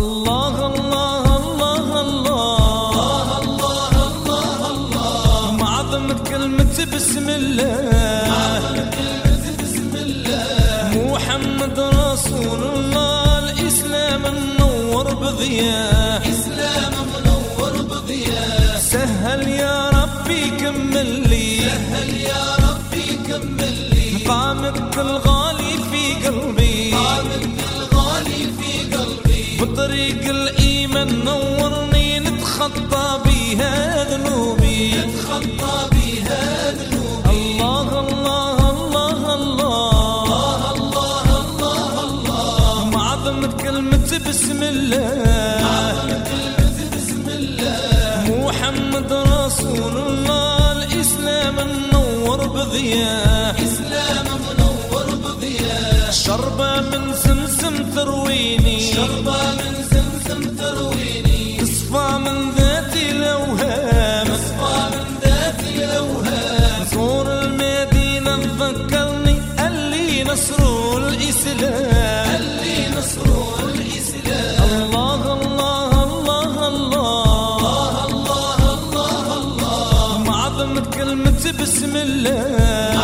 الله الله الله الله. الله الله الله كلمة بسم الله. بسم الله محمد رسول الله الإسلام منور منور سهل يا ربي كمل لي. هل يا ربي كمل لي الغالي في قلبي. معظم كلمة بسم الله. بسم الله محمد رسول الله الإسلام منور بضياء. إسلام منور بضياء شربة من سمسم ترويني شربة من زمزم ترويني تصفى من ذاتي الأوهام تصفى من ذات الأوهام. نصور المدينة تذكرني اللي نصر الإسلام. كلمة بسم الله.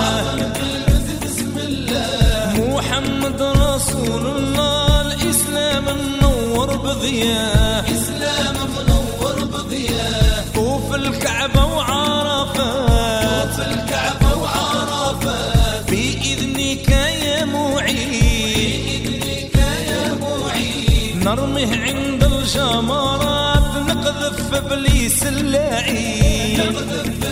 محمد رسول الله الإسلام منور بضياء. إسلام منور بضياء طوف الكعبة وعرفات في الكعبة وعرفات بإذنك يا معين. بإذنك يا معين نرمه عند الجمرات نقذف إبليس اللعين. نقذف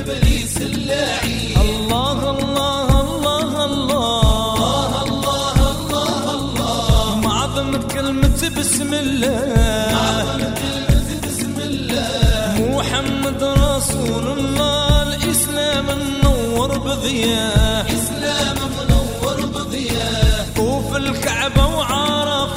بسم الله. بسم الله محمد رسول الله الإسلام منور بضياء. إسلام منور بضياء. طوف الكعبة وعرفات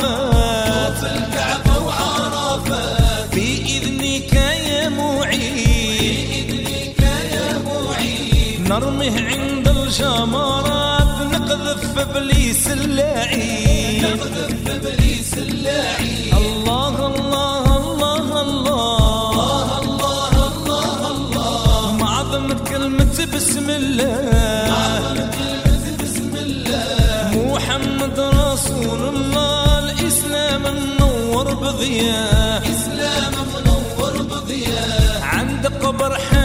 نرمه عند الجمرات نقذف إبليس اللعين. نقذف إبليس اللعين الله الله الله الله. الله الله الله معظم كلمة بسم الله. بسم الله محمد رسول الله الإسلام منور بضياء. إسلام منور بضياء عند قبر حبيب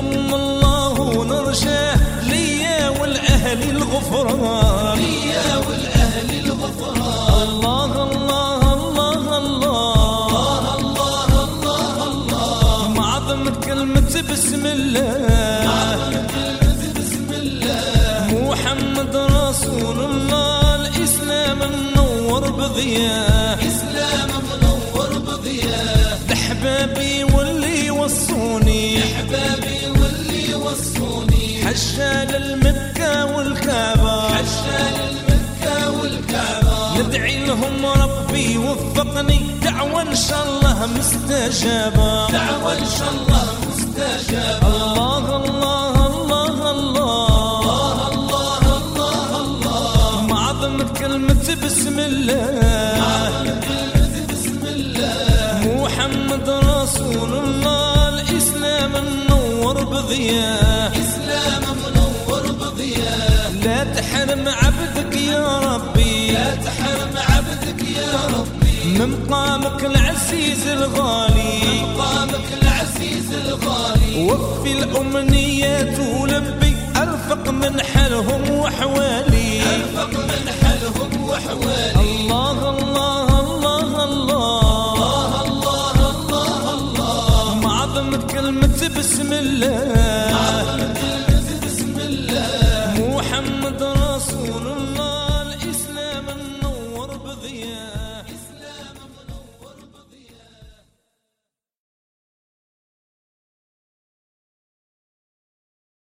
من الله ونرجاه ليا والأهل الغفران. يا والأهل الغفران. الله الله الله الله. الله الله الله. معظم كلمة بسم الله. بسم الله. محمد رسول الله الإسلام منور بضياء. إسلام منور بضياء. لحبابي واللي وصوني. أحبابي حشال المكة والكعبة. عشان المكة والكعبة. ندعي لهم ربي وفقني دعوة إن شاء الله مستجابة. دعوة إن شاء الله مستجابة. الله الله الله الله. الله الله الله معظم كلمة بسم الله. بسم الله محمد رسول الله الإسلام منور بضياء. لا تحرم عبدك يا ربي. لا تحرم عبدك يا ربي. من قامك العزيز الغالي. من قامك العزيز الغالي. وفي الأمنيات ولبي أرفق من حالهم وحوالي. أرفق من حالهم وحوالي. الله الله الله الله. الله الله الله الله. معظم كلمة بسم الله. معظم كلمة